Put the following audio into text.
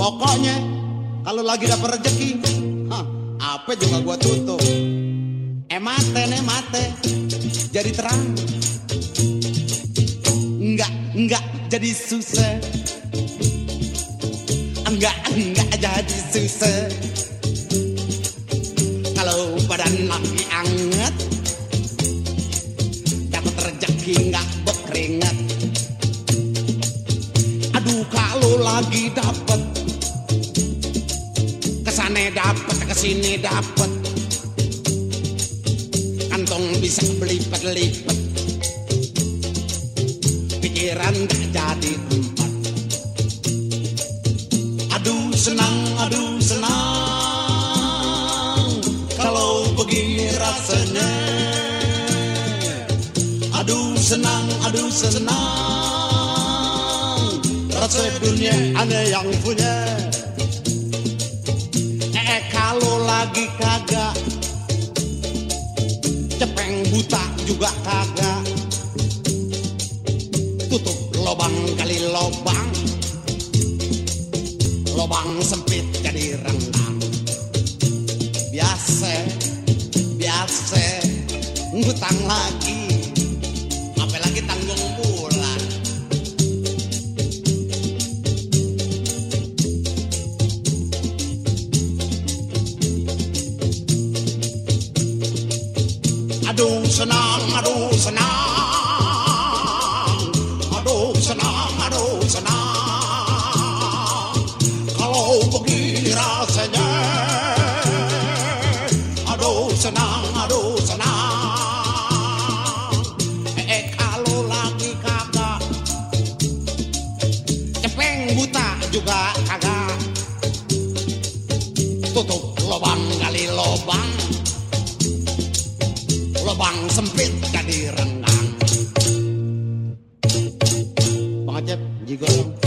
Pokoknya kalau lagi dapat rezeki, apa juga gua tutup. Eh mate nih mate, jadi terang. Enggak, enggak jadi susah. Enggak, enggak jadi susah. Kalau badan lagi anget, dapat rezeki enggak berkeringat. Aduh kalau lagi dapat ke sana dapat ke sini dapat. Kantong bisa berlipat-lipat. Pikiran gak jadi tempat. Aduh senang aduh senang. Kalau begini rasanya. Aduh senang aduh senang. Rasa dunia ada yang punya lagi kagak. Cepeng buta juga kagak. Tutup lobang kali lobang Lobang sempit jadi renggang Biasa Biasa Ngutang lagi Aduh senang, aduh senang Aduh senang, aduh senang Kalau begini rasanya. Aduh senang, aduh senang Eh kalau lagi kagak. Cepeng buta juga kagak. Tutup lubang sempit jadi renggang. Bang Acep, jigo dong.